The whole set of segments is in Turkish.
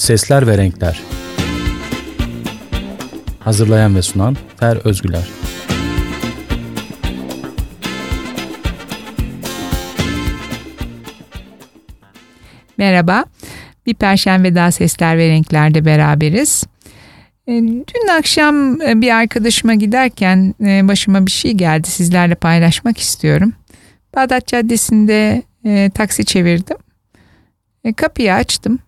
Sesler ve Renkler Hazırlayan ve sunan Fer Özgüler Merhaba, bir Perşembe daha Sesler ve Renkler'de beraberiz. E, dün akşam e, bir arkadaşıma giderken e, başıma bir şey geldi sizlerle paylaşmak istiyorum. Bağdat Caddesi'nde taksi çevirdim. Kapıyı açtım.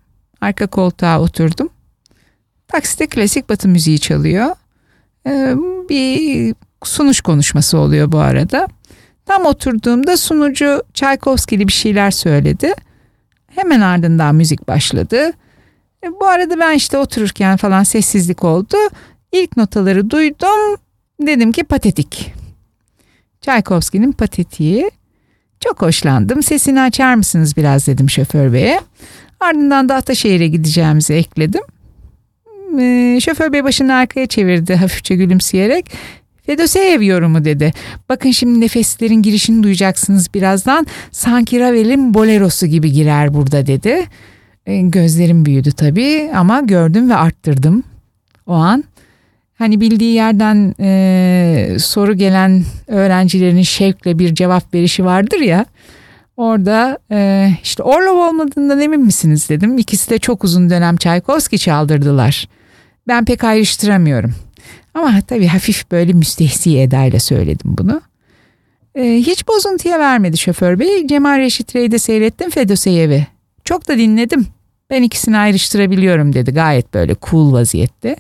Arka koltuğa oturdum. Takside klasik batı müziği çalıyor. E, bir sunuş konuşması oluyor bu arada. Tam oturduğumda sunucu Çaykovskili bir şeyler söyledi. Hemen ardından müzik başladı. E, bu arada ben işte otururken falan sessizlik oldu. İlk notaları duydum. Dedim ki patetik. Çaykovski'nin patetiği. Çok hoşlandım. Sesini açar mısınız biraz dedim şoför beye. Ardından da Ataşehir'e gideceğimizi ekledim. Ee, şoför bey başını arkaya çevirdi hafifçe gülümseyerek. Fedoseyev yorumu dedi. Bakın şimdi nefeslerin girişini duyacaksınız birazdan. Sanki Ravel'in bolerosu gibi girer burada dedi. Ee, gözlerim büyüdü tabii ama gördüm ve arttırdım o an. Hani bildiği yerden e, soru gelen öğrencilerin şevkle bir cevap verişi vardır ya. Orada e, işte Orlov olmadığından emin misiniz dedim. İkisi de çok uzun dönem Çaykovski çaldırdılar. Ben pek ayrıştıramıyorum. Ama tabii hafif böyle müstehsi edayla söyledim bunu. E, hiç bozuntuya vermedi şoför bey. Cemal Reşit Rey'de seyrettim Fedoseyev'i. Çok da dinledim. Ben ikisini ayrıştırabiliyorum dedi gayet böyle cool vaziyette.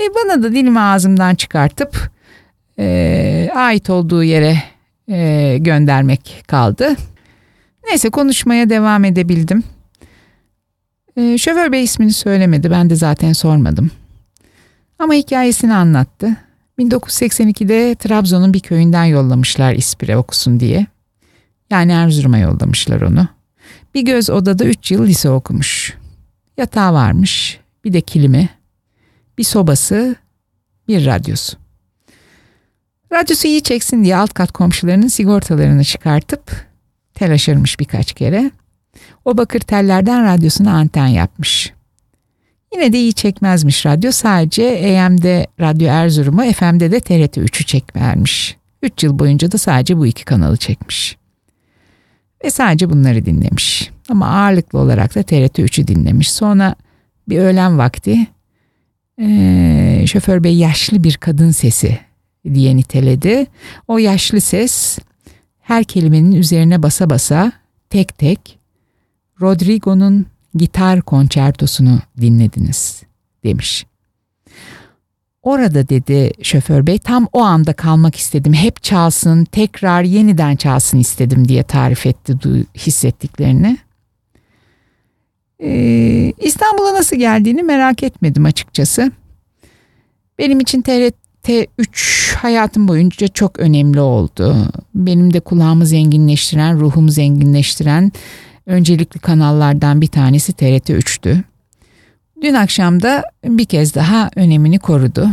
E, bana da dilimi ağzımdan çıkartıp e, ait olduğu yere e, göndermek kaldı. Neyse konuşmaya devam edebildim. E, şoför bey ismini söylemedi ben de zaten sormadım. Ama hikayesini anlattı. 1982'de Trabzon'un bir köyünden yollamışlar İspire okusun diye. Yani Erzurum'a yollamışlar onu. Bir göz odada 3 yıl lise okumuş. Yatağı varmış, bir de kilimi, bir sobası, bir radyosu. Radyosu iyi çeksin diye alt kat komşularının sigortalarını çıkartıp tel aşırmış birkaç kere. O bakır tellerden radyosuna anten yapmış. Yine de iyi çekmezmiş radyo. Sadece AM'de Radyo Erzurum'u, FM'de de TRT 3'ü çekvermiş. 3 yıl boyunca da sadece bu iki kanalı çekmiş. Ve sadece bunları dinlemiş. Ama ağırlıklı olarak da TRT 3'ü dinlemiş. Sonra bir öğlen vakti ee, şoför bey yaşlı bir kadın sesi diye niteledi. O yaşlı ses her kelimenin üzerine basa basa tek tek Rodrigo'nun gitar konçertosunu dinlediniz demiş. Orada dedi şoför bey tam o anda kalmak istedim. Hep çalsın, tekrar yeniden çalsın istedim diye tarif etti hissettiklerini. Ee, İstanbul'a nasıl geldiğini merak etmedim açıkçası. Benim için TRT 3 hayatım boyunca çok önemli oldu. Benim de kulağımı zenginleştiren, ruhumu zenginleştiren öncelikli kanallardan bir tanesi TRT 3'tü. Dün akşam da bir kez daha önemini korudu.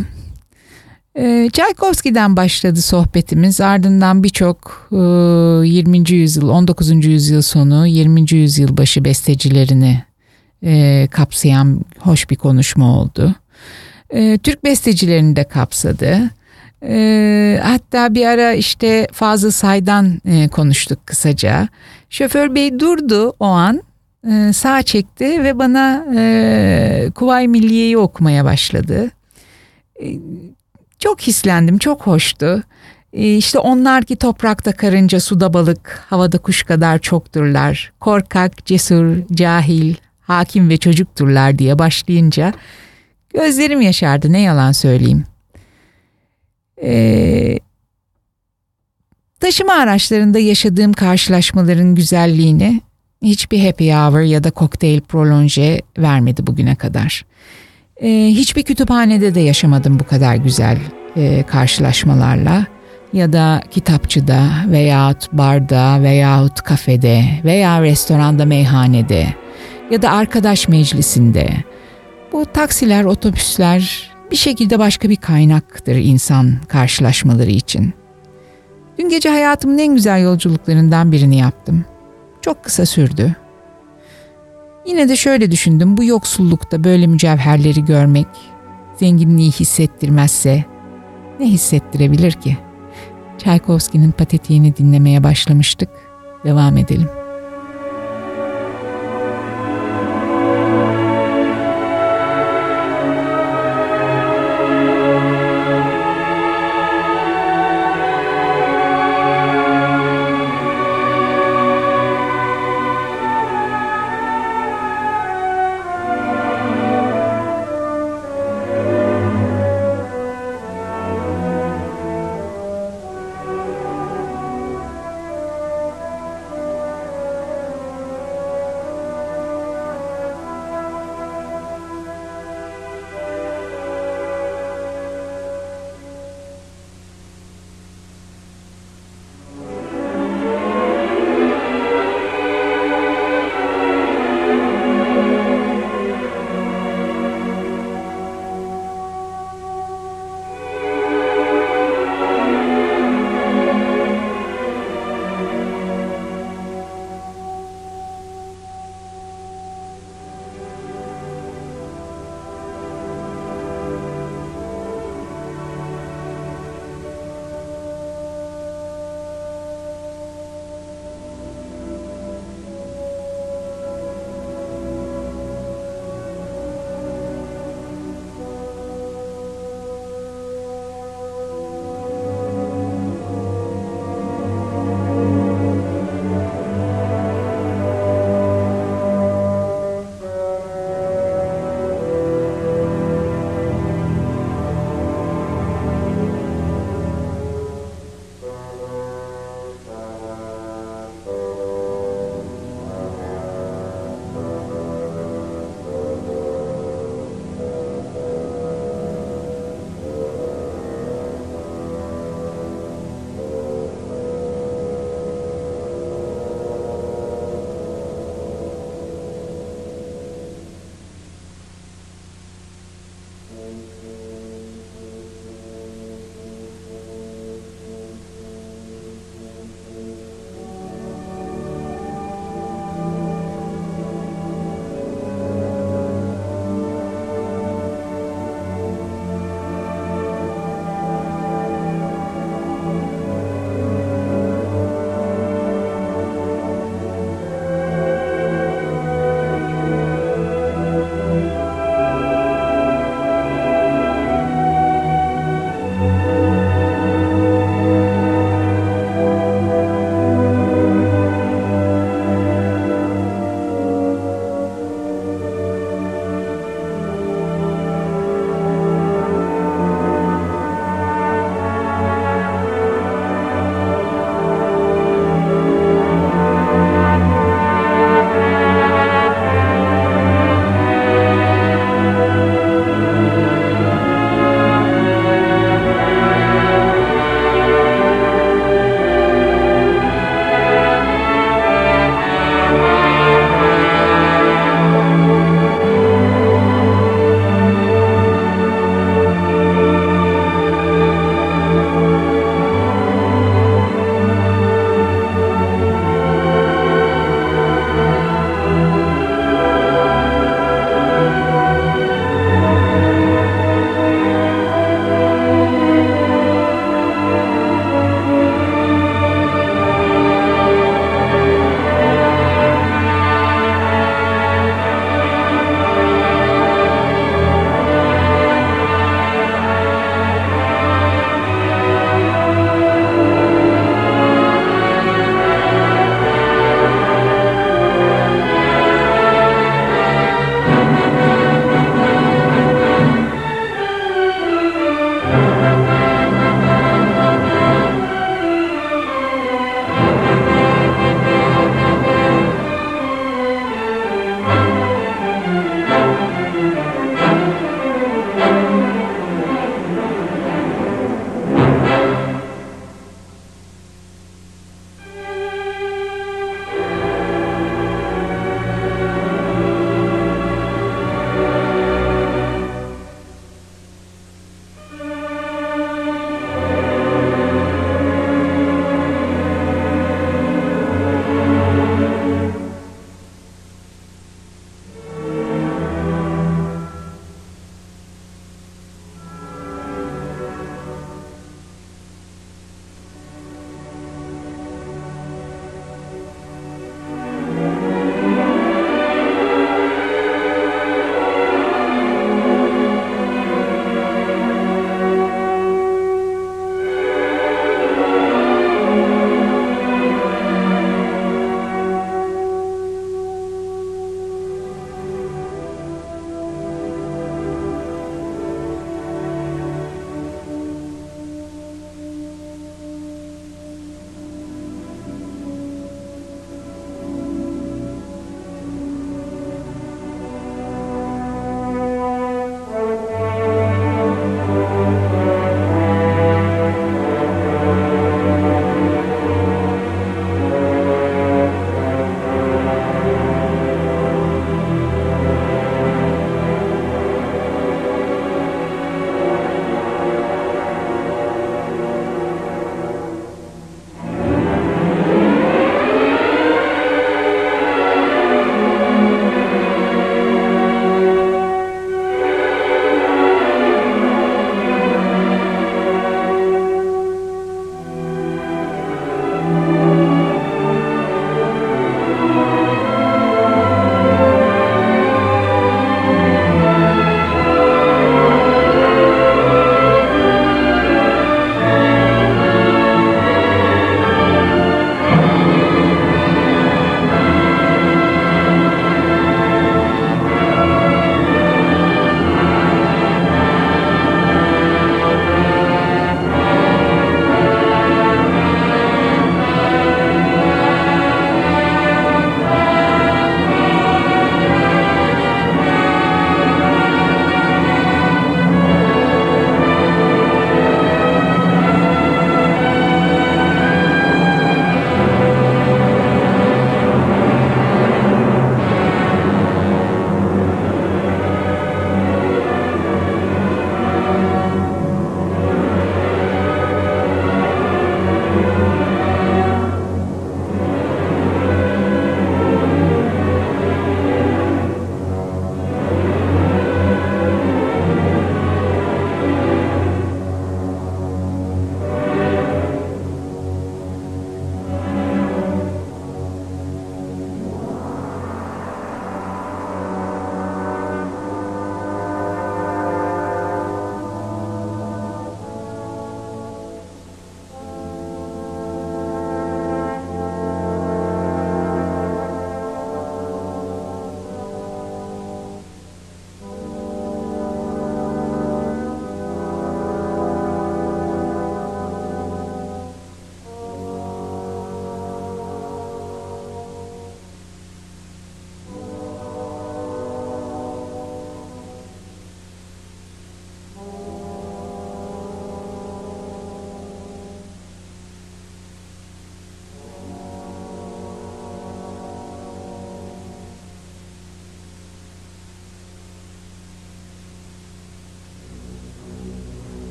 E, Tchaikovsky'den başladı sohbetimiz. Ardından birçok e, 20. yüzyıl, 19. yüzyıl sonu, 20. yüzyıl başı bestecilerini e, kapsayan hoş bir konuşma oldu. E, Türk bestecilerini de kapsadı. E, hatta bir ara işte Fazıl Say'dan e, konuştuk kısaca. Şoför bey durdu o an e, sağ çekti ve bana e, Kuvay Milliye'yi okumaya başladı. E, çok hislendim, çok hoştu. E, işte onlar ki toprakta karınca, suda balık, havada kuş kadar çokturlar. Korkak, cesur, cahil, hakim ve çocukturlar diye başlayınca gözlerim yaşardı ne yalan söyleyeyim. Ee, taşıma araçlarında yaşadığım karşılaşmaların güzelliğini hiçbir happy hour ya da kokteyl prolonge vermedi bugüne kadar. Ee, hiçbir kütüphanede de yaşamadım bu kadar güzel e, karşılaşmalarla ya da kitapçıda veyahut barda veyahut kafede veya restoranda meyhanede ya da arkadaş meclisinde. Bu taksiler, otobüsler bir şekilde başka bir kaynaktır insan karşılaşmaları için. Dün gece hayatımın en güzel yolculuklarından birini yaptım. Çok kısa sürdü. Yine de şöyle düşündüm. Bu yoksullukta böyle mücevherleri görmek zenginliği hissettirmezse ne hissettirebilir ki? Çaykovski'nin patetiğini dinlemeye başlamıştık. Devam edelim.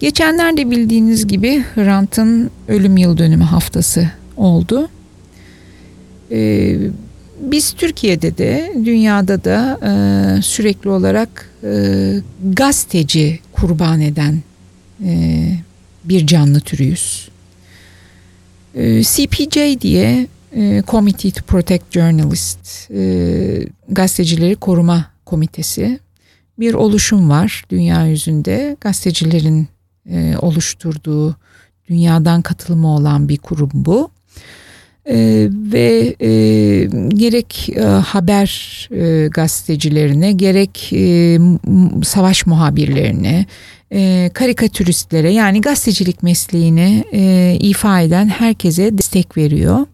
Geçenlerde bildiğiniz gibi Hrant'ın ölüm yıl dönümü haftası oldu. Ee, biz Türkiye'de de dünyada da e, sürekli olarak e, gazeteci kurban eden e, bir canlı türüyüz. E, CPJ diye e, Committee to Protect Journalists e, gazetecileri koruma komitesi bir oluşum var dünya yüzünde gazetecilerin e, oluşturduğu dünyadan katılımı olan bir kurum bu. Ee, ve e, gerek e, haber e, gazetecilerine gerek e, savaş muhabirlerine e, karikatüristlere yani gazetecilik mesleğini e, ifa eden herkese destek veriyor.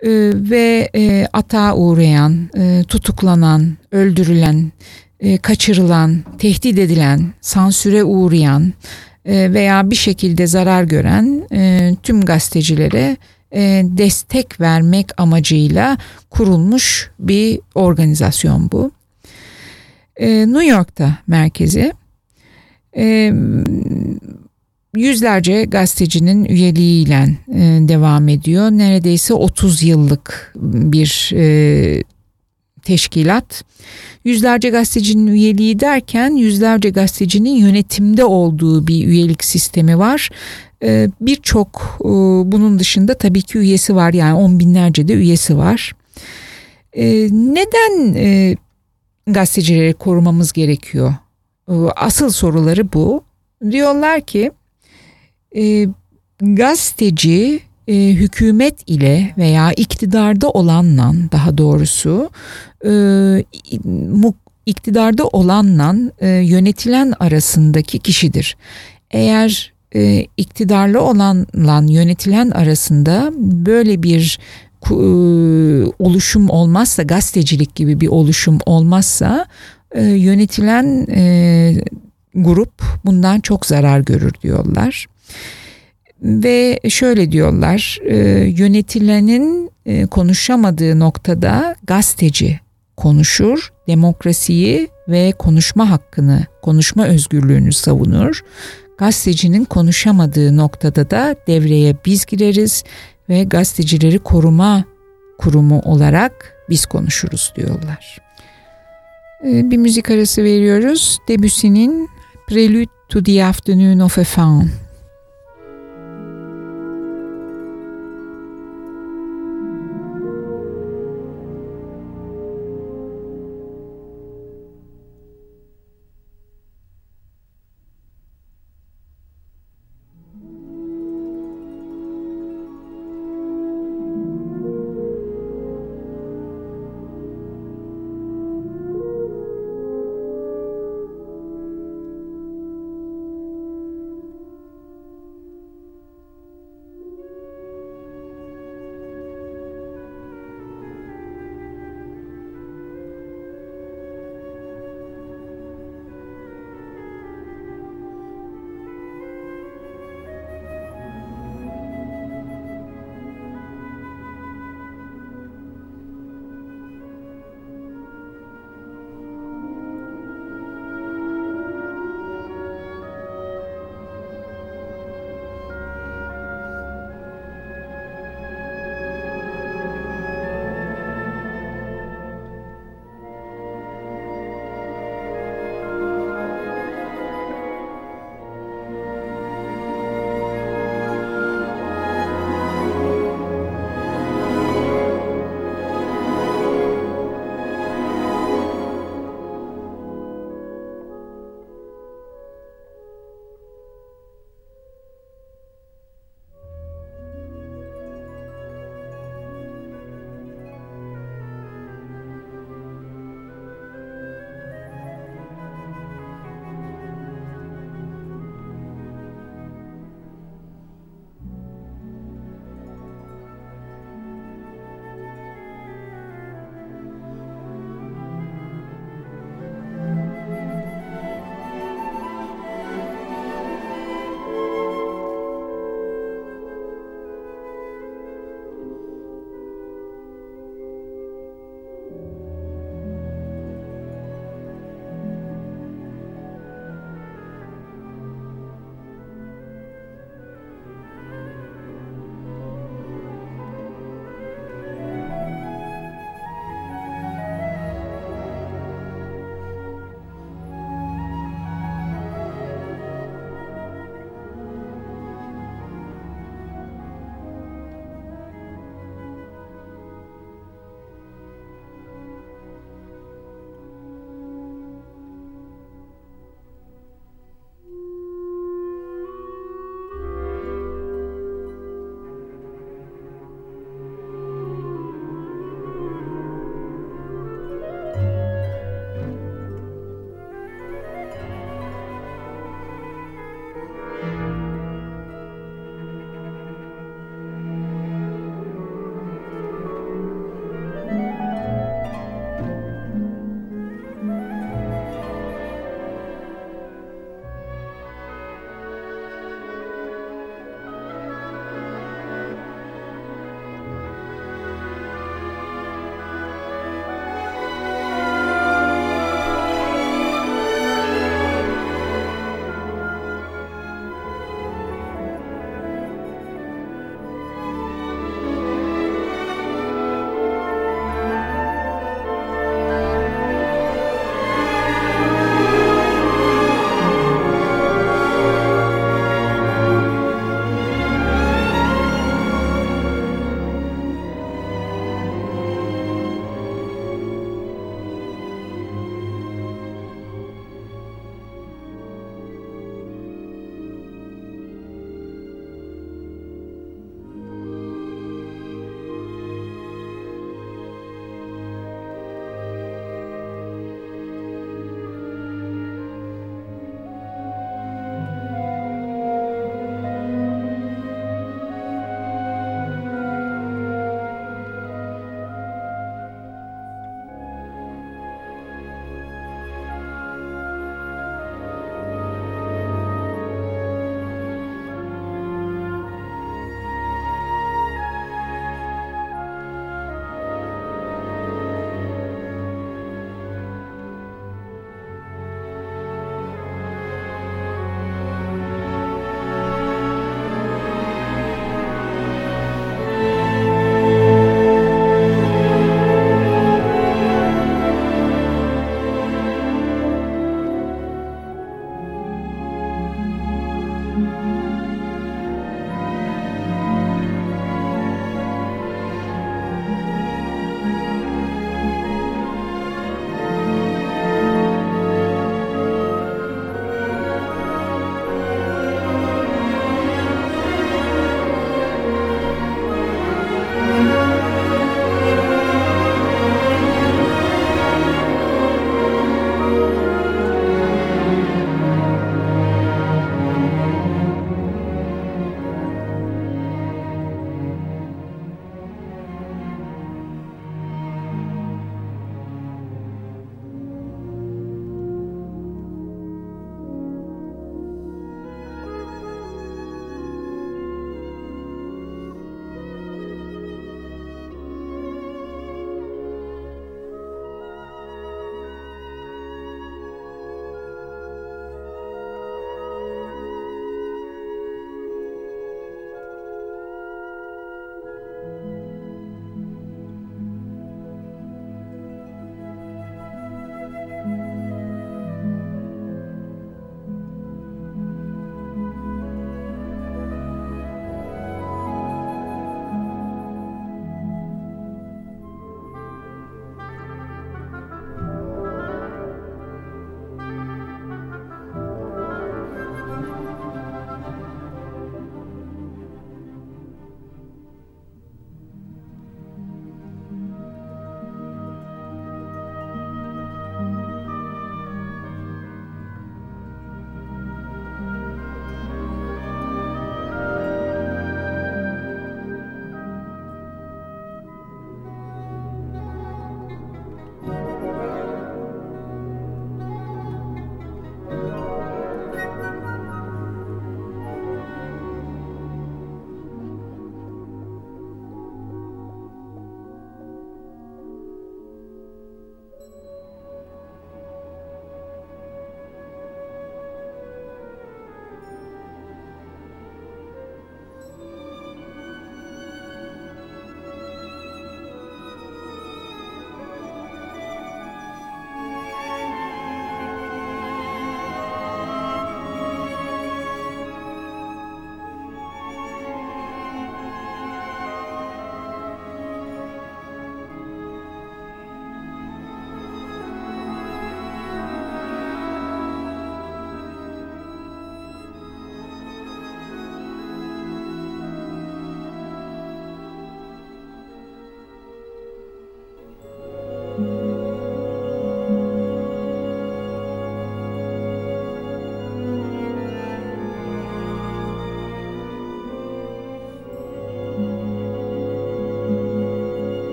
E, ve e, atağa uğrayan, e, tutuklanan, öldürülen, e, kaçırılan, tehdit edilen, sansüre uğrayan veya bir şekilde zarar gören e, tüm gazetecilere e, destek vermek amacıyla kurulmuş bir organizasyon bu. E, New York'ta merkezi. E, yüzlerce gazetecinin üyeliğiyle devam ediyor. Neredeyse 30 yıllık bir teşkilat. Yüzlerce gazetecinin üyeliği derken yüzlerce gazetecinin yönetimde olduğu bir üyelik sistemi var. Ee, birçok e, bunun dışında tabii ki üyesi var yani on binlerce de üyesi var. Ee, neden e, gazetecileri korumamız gerekiyor? Ee, asıl soruları bu. Diyorlar ki e, gazeteci hükümet ile veya iktidarda olanla daha doğrusu iktidarda olanla yönetilen arasındaki kişidir. Eğer e, iktidarlı olanla yönetilen arasında böyle bir e, oluşum olmazsa gazetecilik gibi bir oluşum olmazsa e, yönetilen e, grup bundan çok zarar görür diyorlar. Ve şöyle diyorlar e, yönetilenin e, konuşamadığı noktada gazeteci konuşur, demokrasiyi ve konuşma hakkını, konuşma özgürlüğünü savunur gazetecinin konuşamadığı noktada da devreye biz gireriz ve gazetecileri koruma kurumu olarak biz konuşuruz diyorlar. Ee, bir müzik arası veriyoruz. Debussy'nin Prelude to the Afternoon of a Faun.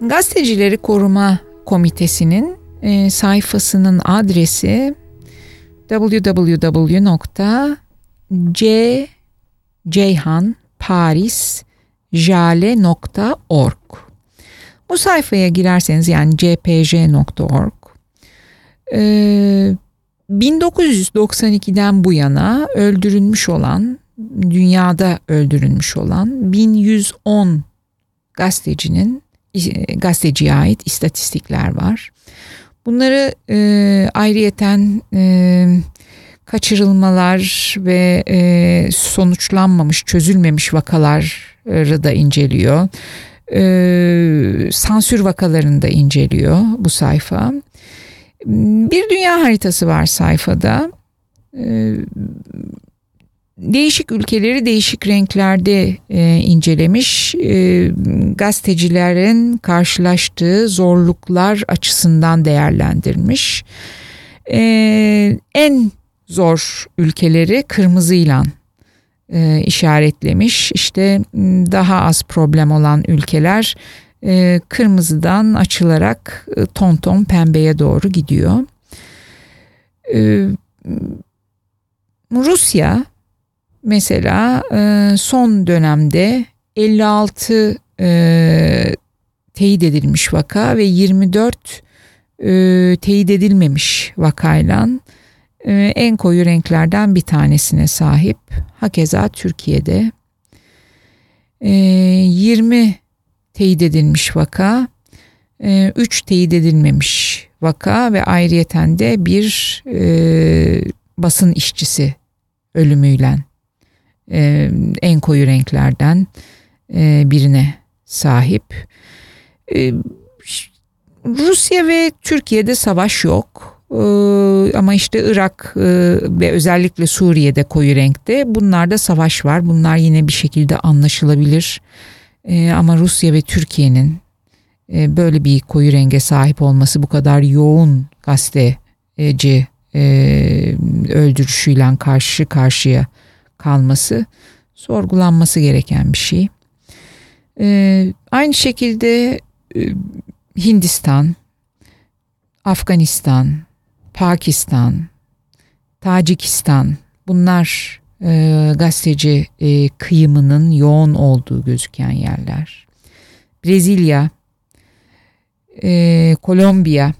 Gazetecileri Koruma Komitesi'nin e, sayfasının adresi www.ceyhanparisjale.org Bu sayfaya girerseniz yani cpj.org e, 1992'den bu yana öldürülmüş olan dünyada öldürülmüş olan 1110 gazetecinin gazeteciye ait istatistikler var. Bunları e, ayrıyeten e, kaçırılmalar ve e, sonuçlanmamış, çözülmemiş vakaları da inceliyor. E, sansür vakalarını da inceliyor bu sayfa. Bir dünya haritası var sayfada. E, değişik ülkeleri değişik renklerde e, incelemiş. E, gazetecilerin karşılaştığı zorluklar açısından değerlendirmiş. E, en zor ülkeleri kırmızıyla e, işaretlemiş. İşte daha az problem olan ülkeler e, kırmızıdan açılarak e, ton ton pembeye doğru gidiyor. E, Rusya mesela e, son dönemde 56 e, teyit edilmiş vaka ve 24 e, teyit edilmemiş vakayla e, en koyu renklerden bir tanesine sahip. Hakeza Türkiye'de e, 20 teyit edilmiş vaka, 3 e, teyit edilmemiş vaka ve ayrıyeten de bir e, basın işçisi ölümüyle e, en koyu renklerden e, birine sahip. E, Rusya ve Türkiye'de savaş yok. E, ama işte Irak e, ve özellikle Suriye'de koyu renkte bunlarda savaş var. Bunlar yine bir şekilde anlaşılabilir. E, ama Rusya ve Türkiye'nin e, böyle bir koyu renge sahip olması bu kadar yoğun gazeteci e, öldürüşüyle karşı karşıya kalması sorgulanması gereken bir şey. Ee, aynı şekilde e, Hindistan, Afganistan, Pakistan, Tacikistan bunlar e, gazeteci e, kıyımının yoğun olduğu gözüken yerler. Brezilya, e, Kolombiya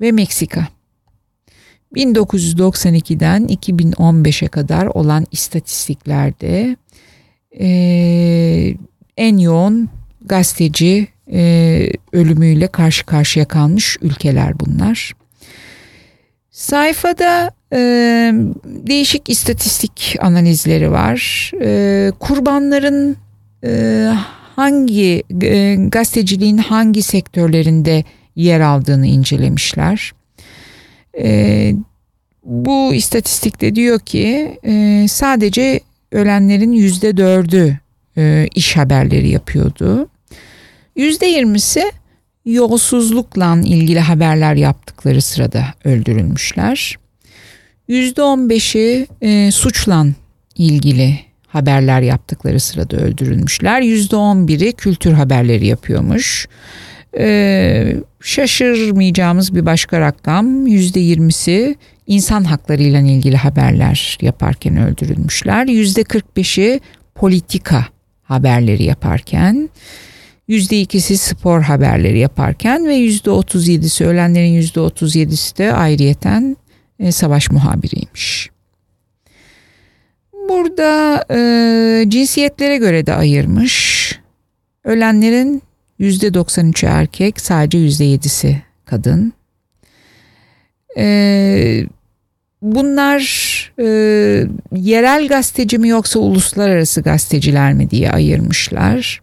ve Meksika. 1992'den 2015'e kadar olan istatistiklerde e, en yoğun gazeteci e, ölümüyle karşı karşıya kalmış ülkeler bunlar. Sayfada e, değişik istatistik analizleri var. E, kurbanların e, hangi e, gazeteciliğin hangi sektörlerinde yer aldığını incelemişler. E, bu istatistikte diyor ki e, sadece ölenlerin yüzde dördü e, iş haberleri yapıyordu. Yüzde yirmisi yolsuzlukla ilgili haberler yaptıkları sırada öldürülmüşler. Yüzde on beşi e, suçla ilgili haberler yaptıkları sırada öldürülmüşler. Yüzde on biri kültür haberleri yapıyormuş. Ee, şaşırmayacağımız bir başka rakam yüzde yirmisi insan hakları ile ilgili haberler yaparken öldürülmüşler. Yüzde kırk beşi politika haberleri yaparken, yüzde ikisi spor haberleri yaparken ve yüzde otuz yedisi ölenlerin yüzde otuz yedisi de ayrıyeten e, savaş muhabiriymiş. Burada e, cinsiyetlere göre de ayırmış. Ölenlerin %93'ü erkek, sadece %7'si kadın. Ee, bunlar e, yerel gazeteci mi yoksa uluslararası gazeteciler mi diye ayırmışlar.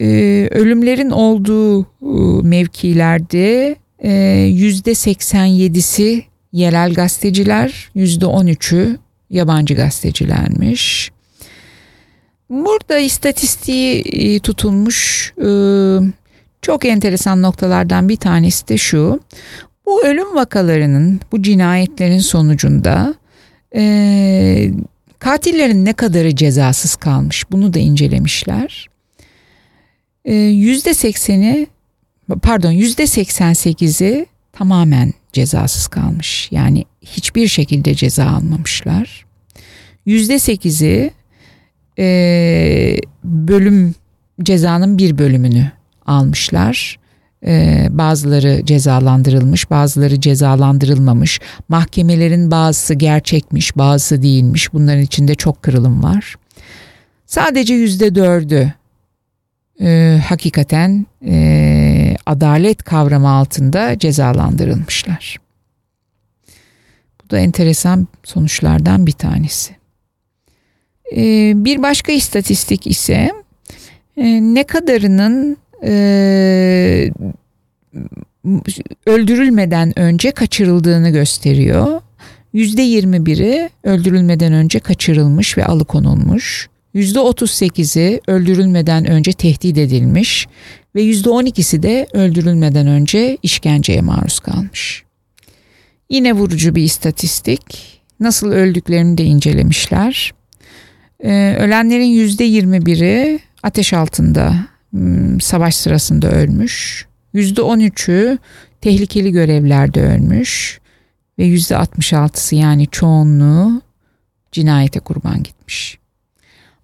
Ee, ölümlerin olduğu e, mevkilerde e, %87'si yerel gazeteciler, %13'ü yabancı gazetecilermiş. Burada istatistiği e, tutulmuş e, çok enteresan noktalardan bir tanesi de şu. Bu ölüm vakalarının, bu cinayetlerin sonucunda e, katillerin ne kadarı cezasız kalmış bunu da incelemişler. Ee, yüzde sekseni pardon yüzde seksen sekizi tamamen cezasız kalmış. Yani hiçbir şekilde ceza almamışlar. Yüzde sekizi e, bölüm cezanın bir bölümünü almışlar. Ee, bazıları cezalandırılmış, bazıları cezalandırılmamış. Mahkemelerin bazısı gerçekmiş, bazısı değilmiş. Bunların içinde çok kırılım var. Sadece yüzde dördü e, hakikaten e, adalet kavramı altında cezalandırılmışlar. Bu da enteresan sonuçlardan bir tanesi. E, bir başka istatistik ise e, ne kadarının e, öldürülmeden önce kaçırıldığını gösteriyor. %21'i öldürülmeden önce kaçırılmış ve alıkonulmuş. %38'i öldürülmeden önce tehdit edilmiş ve %12'si de öldürülmeden önce işkenceye maruz kalmış. Yine vurucu bir istatistik. Nasıl öldüklerini de incelemişler. Ee, ölenlerin %21'i ateş altında Hmm, savaş sırasında ölmüş. %13'ü tehlikeli görevlerde ölmüş ve %66'sı yani çoğunluğu cinayete kurban gitmiş.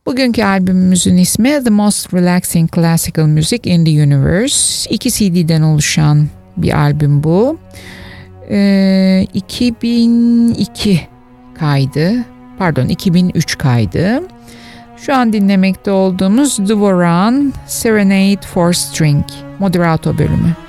Bugünkü albümümüzün ismi The Most Relaxing Classical Music in the Universe. İki CD'den oluşan bir albüm bu. Ee, 2002 kaydı, pardon 2003 kaydı. Şu an dinlemekte olduğumuz Dvoran Serenade for String Moderato bölümü.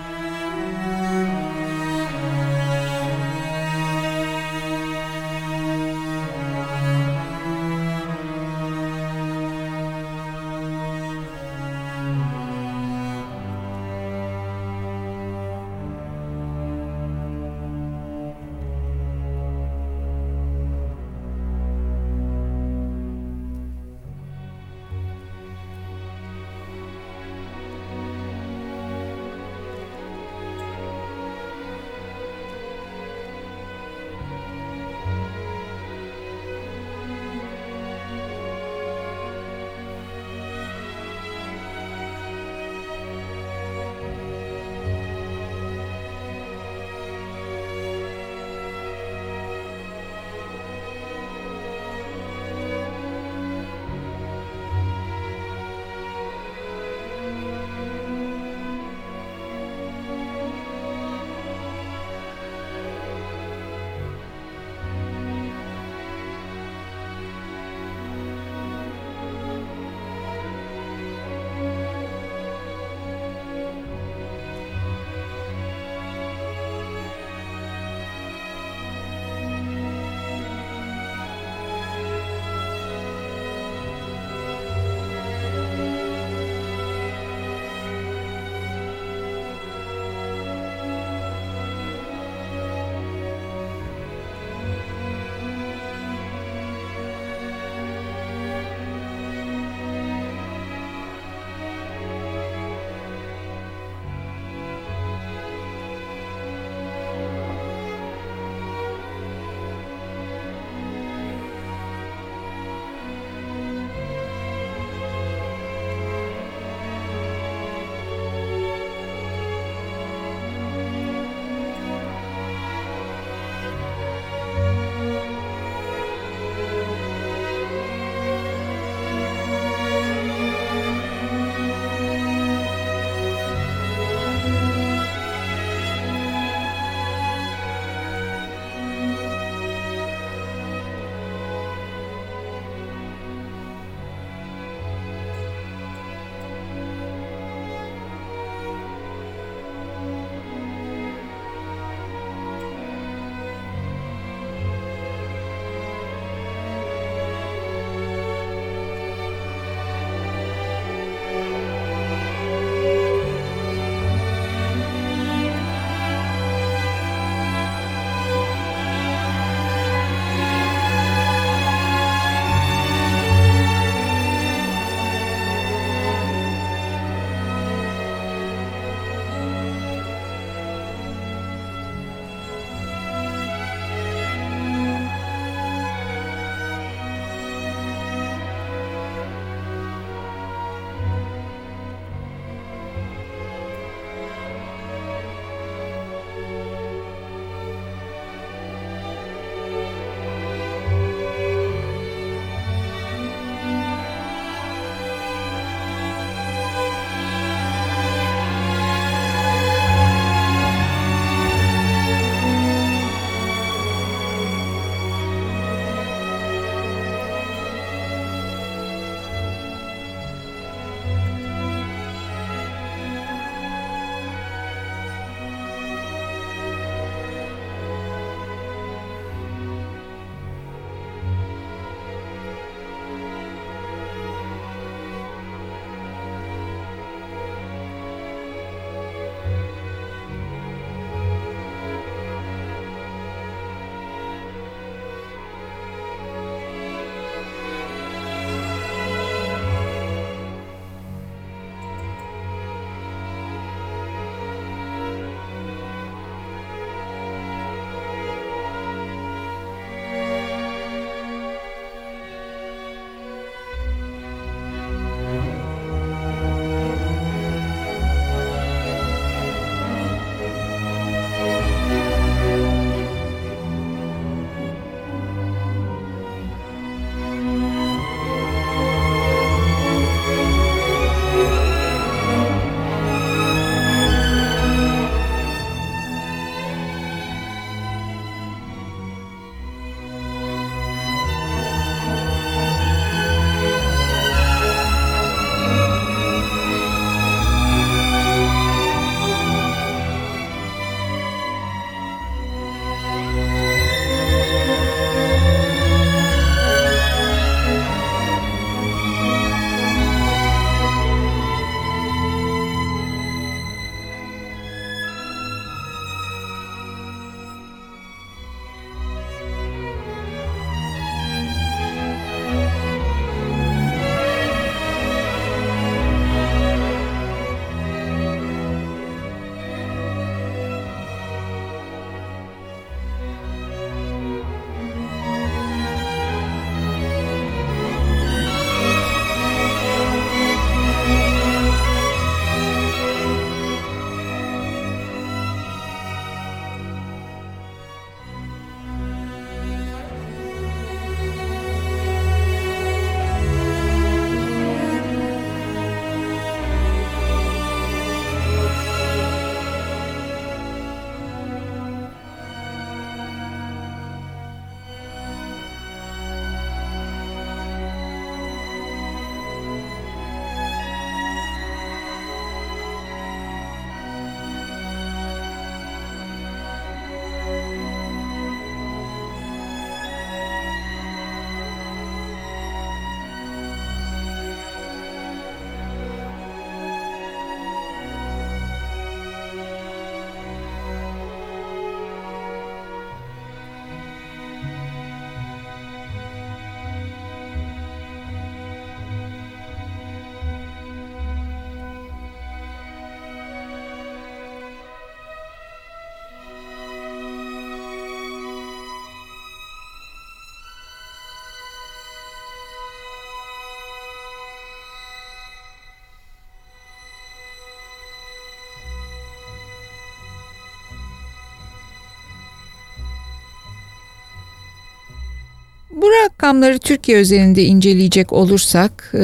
Bu rakamları Türkiye özelinde inceleyecek olursak e,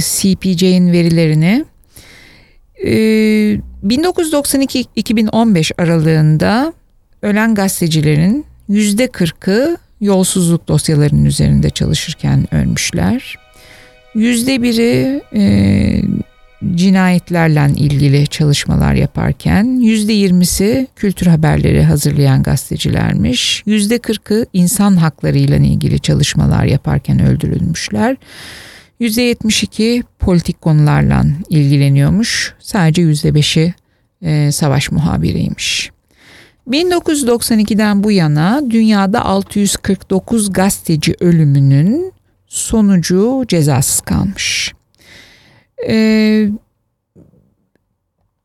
CPC'nin verilerini e, 1992-2015 aralığında ölen gazetecilerin yüzde 40'ı yolsuzluk dosyalarının üzerinde çalışırken ölmüşler. Yüzde biri e, cinayetlerle ilgili çalışmalar yaparken yüzde yirmisi kültür haberleri hazırlayan gazetecilermiş. Yüzde kırkı insan haklarıyla ilgili çalışmalar yaparken öldürülmüşler. Yüzde yetmiş iki politik konularla ilgileniyormuş. Sadece yüzde beşi e, savaş muhabiriymiş. 1992'den bu yana dünyada 649 gazeteci ölümünün sonucu cezasız kalmış. Ee,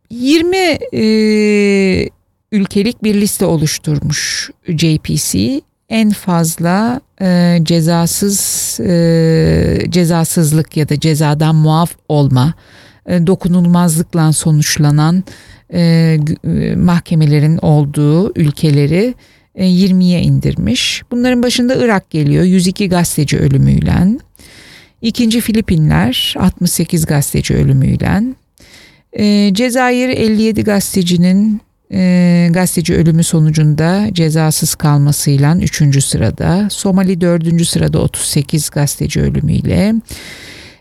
20 e, ülkelik bir liste oluşturmuş JPC. En fazla e, cezasız e, cezasızlık ya da cezadan muaf olma, e, dokunulmazlıkla sonuçlanan e, e, mahkemelerin olduğu ülkeleri 20'ye indirmiş. Bunların başında Irak geliyor 102 gazeteci ölümüyle. İkinci Filipinler 68 gazeteci ölümüyle. E, Cezayir 57 gazetecinin e, gazeteci ölümü sonucunda cezasız kalmasıyla 3. sırada. Somali 4. sırada 38 gazeteci ölümüyle.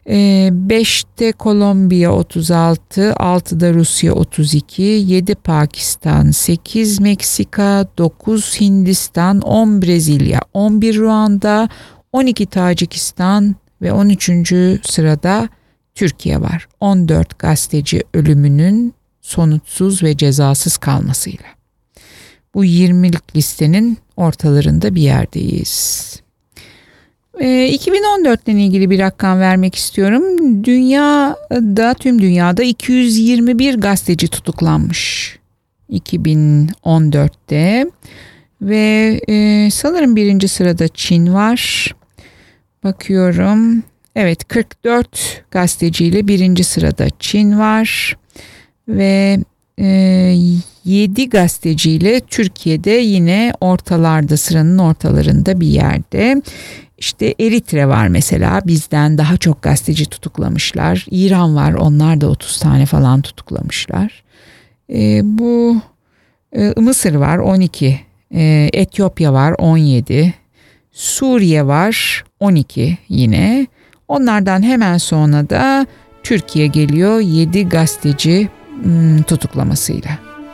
5'te Kolombiya 36, 6'da Rusya 32, 7 Pakistan, 8 Meksika, 9 Hindistan, 10 Brezilya, 11 Ruanda, 12 Tacikistan ve 13. sırada Türkiye var. 14 gazeteci ölümünün sonuçsuz ve cezasız kalmasıyla. Bu 20'lik listenin ortalarında bir yerdeyiz. 2014 ile ilgili bir rakam vermek istiyorum. Dünyada tüm dünyada 221 gazeteci tutuklanmış 2014'te ve e, sanırım birinci sırada Çin var. Bakıyorum. Evet 44 gazeteciyle birinci sırada Çin var ve e, 7 gazeteciyle Türkiye'de yine ortalarda sıranın ortalarında bir yerde. İşte Eritre var mesela bizden daha çok gazeteci tutuklamışlar. İran var onlar da 30 tane falan tutuklamışlar. E, bu e, Mısır var 12, e, Etiyopya var 17, Suriye var 12 yine. Onlardan hemen sonra da Türkiye geliyor 7 gazeteci hmm, tutuklamasıyla.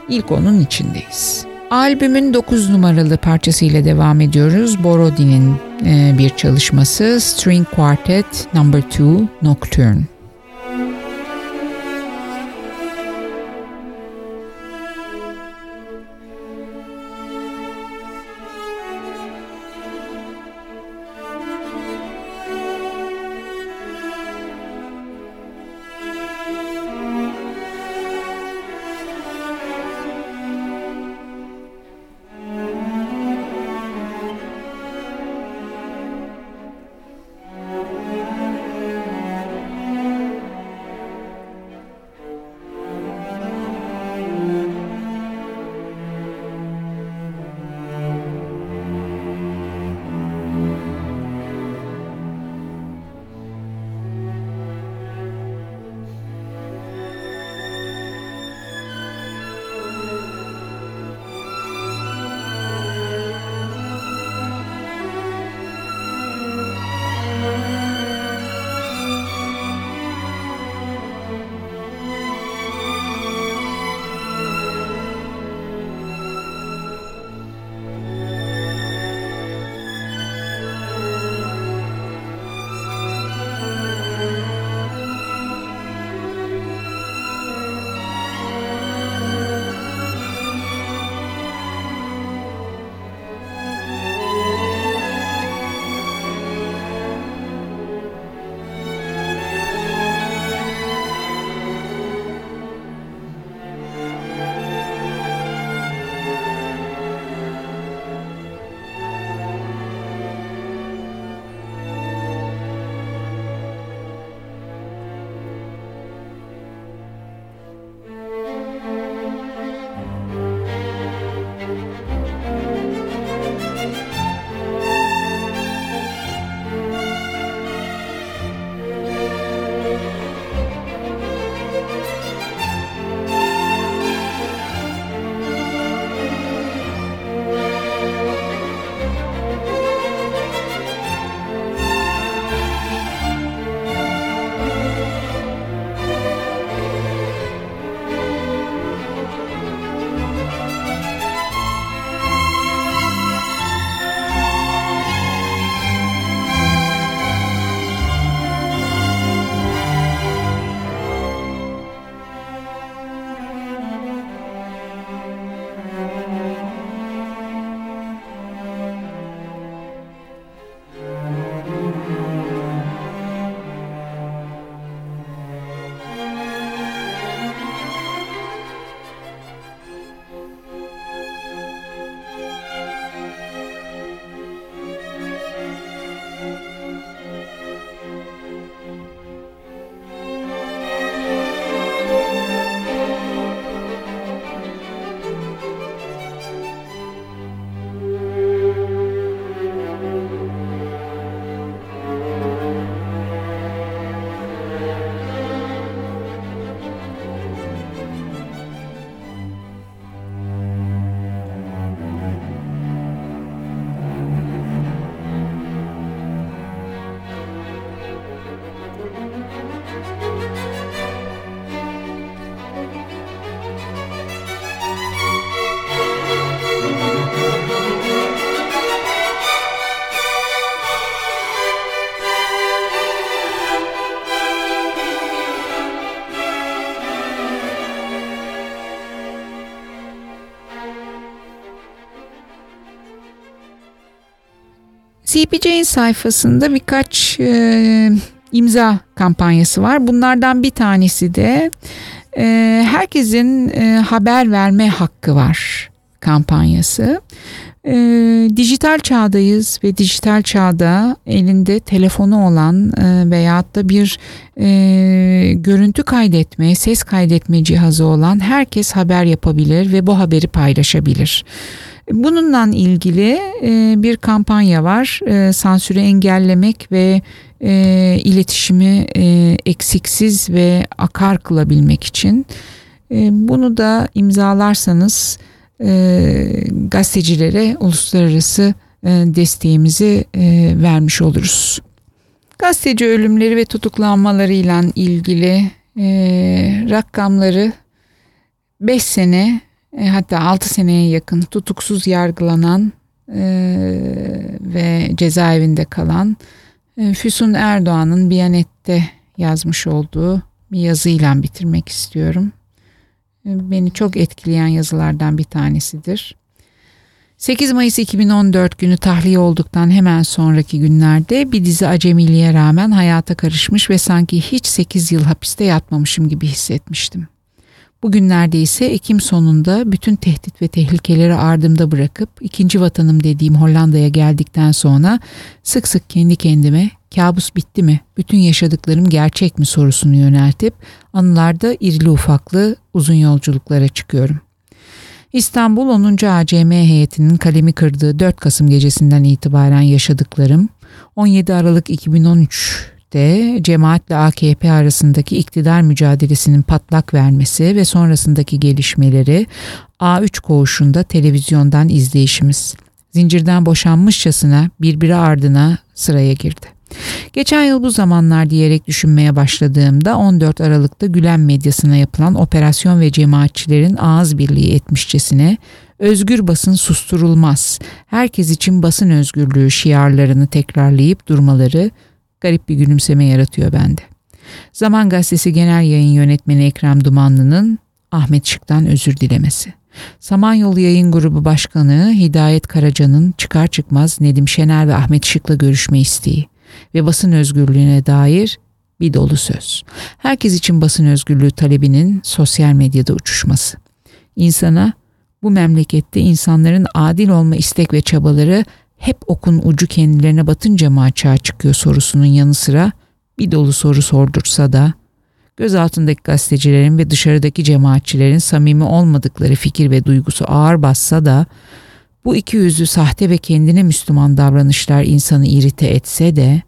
İlk onun içindeyiz. Albümün 9 numaralı parçasıyla devam ediyoruz. Borodi'nin e, bir çalışması String Quartet No. 2 Nocturne. CPC'nin sayfasında birkaç e, imza kampanyası var. Bunlardan bir tanesi de e, herkesin e, haber verme hakkı var kampanyası. E, dijital çağdayız ve dijital çağda elinde telefonu olan e, veyahut da bir e, görüntü kaydetme, ses kaydetme cihazı olan herkes haber yapabilir ve bu haberi paylaşabilir. Bununla ilgili e, bir kampanya var. E, sansürü engellemek ve e, iletişimi eksiksiz ve akar kılabilmek için. Bunu da imzalarsanız e, gazetecilere uluslararası desteğimizi vermiş oluruz. Gazeteci ölümleri ve tutuklanmalarıyla ilgili rakamları 5 sene e, hatta 6 seneye yakın tutuksuz yargılanan e, ve cezaevinde kalan e, Füsun Erdoğan'ın Biyanet'te yazmış olduğu bir yazıyla bitirmek istiyorum. E, beni çok etkileyen yazılardan bir tanesidir. 8 Mayıs 2014 günü tahliye olduktan hemen sonraki günlerde bir dizi acemiliğe rağmen hayata karışmış ve sanki hiç 8 yıl hapiste yatmamışım gibi hissetmiştim. Bugünlerde ise Ekim sonunda bütün tehdit ve tehlikeleri ardımda bırakıp ikinci vatanım dediğim Hollanda'ya geldikten sonra sık sık kendi kendime kabus bitti mi, bütün yaşadıklarım gerçek mi sorusunu yöneltip anılarda irili ufaklı uzun yolculuklara çıkıyorum. İstanbul 10. ACM heyetinin kalemi kırdığı 4 Kasım gecesinden itibaren yaşadıklarım, 17 Aralık 2013 de cemaatle AKP arasındaki iktidar mücadelesinin patlak vermesi ve sonrasındaki gelişmeleri A3 koğuşunda televizyondan izleyişimiz. Zincirden boşanmışçasına birbiri ardına sıraya girdi. Geçen yıl bu zamanlar diyerek düşünmeye başladığımda 14 Aralık'ta Gülen medyasına yapılan operasyon ve cemaatçilerin ağız birliği etmişçesine özgür basın susturulmaz, herkes için basın özgürlüğü şiarlarını tekrarlayıp durmaları garip bir gülümseme yaratıyor bende. Zaman Gazetesi Genel Yayın Yönetmeni Ekrem Dumanlı'nın Ahmet Şık'tan özür dilemesi. Samanyolu Yayın Grubu Başkanı Hidayet Karaca'nın çıkar çıkmaz Nedim Şener ve Ahmet Şık'la görüşme isteği ve basın özgürlüğüne dair bir dolu söz. Herkes için basın özgürlüğü talebinin sosyal medyada uçuşması. İnsana bu memlekette insanların adil olma istek ve çabaları hep okun ucu kendilerine batınca mı açığa çıkıyor sorusunun yanı sıra bir dolu soru sordursa da göz altındaki gazetecilerin ve dışarıdaki cemaatçilerin samimi olmadıkları fikir ve duygusu ağır bassa da bu iki yüzlü sahte ve kendine Müslüman davranışlar insanı irite etse de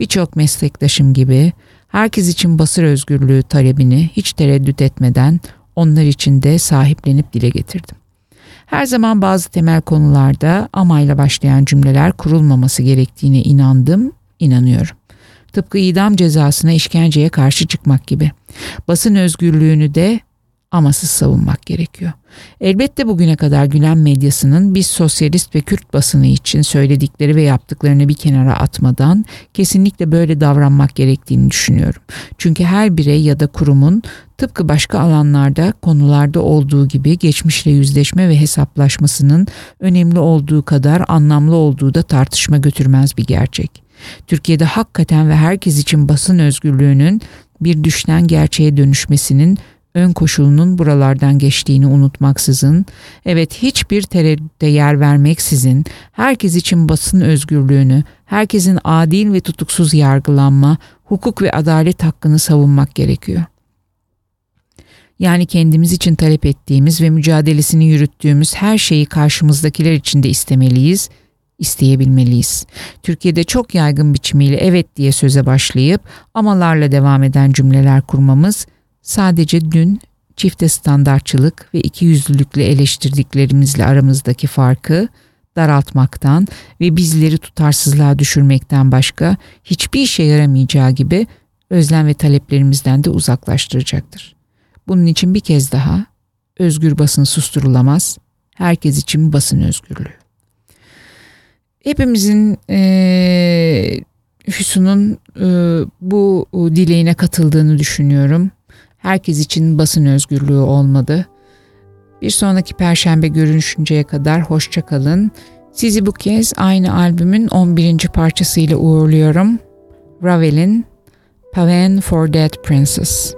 birçok meslektaşım gibi herkes için basır özgürlüğü talebini hiç tereddüt etmeden onlar için de sahiplenip dile getirdim. Her zaman bazı temel konularda amayla başlayan cümleler kurulmaması gerektiğine inandım, inanıyorum. Tıpkı idam cezasına işkenceye karşı çıkmak gibi. Basın özgürlüğünü de amasız savunmak gerekiyor. Elbette bugüne kadar Gülen medyasının biz sosyalist ve Kürt basını için söyledikleri ve yaptıklarını bir kenara atmadan kesinlikle böyle davranmak gerektiğini düşünüyorum. Çünkü her birey ya da kurumun tıpkı başka alanlarda konularda olduğu gibi geçmişle yüzleşme ve hesaplaşmasının önemli olduğu kadar anlamlı olduğu da tartışma götürmez bir gerçek. Türkiye'de hakikaten ve herkes için basın özgürlüğünün bir düşten gerçeğe dönüşmesinin ön koşulunun buralardan geçtiğini unutmaksızın, evet hiçbir tereddütte yer vermeksizin herkes için basın özgürlüğünü, herkesin adil ve tutuksuz yargılanma, hukuk ve adalet hakkını savunmak gerekiyor. Yani kendimiz için talep ettiğimiz ve mücadelesini yürüttüğümüz her şeyi karşımızdakiler için de istemeliyiz, isteyebilmeliyiz. Türkiye'de çok yaygın biçimiyle evet diye söze başlayıp amalarla devam eden cümleler kurmamız Sadece dün çifte standartçılık ve ikiyüzlülükle eleştirdiklerimizle aramızdaki farkı daraltmaktan ve bizleri tutarsızlığa düşürmekten başka hiçbir işe yaramayacağı gibi özlem ve taleplerimizden de uzaklaştıracaktır. Bunun için bir kez daha özgür basın susturulamaz, herkes için basın özgürlüğü. Hepimizin e, Füsun'un e, bu dileğine katıldığını düşünüyorum. Herkes için basın özgürlüğü olmadı. Bir sonraki perşembe görüşünceye kadar hoşça kalın. Sizi bu kez aynı albümün 11. parçasıyla uğurluyorum. Ravel'in Paven for Dead Princess.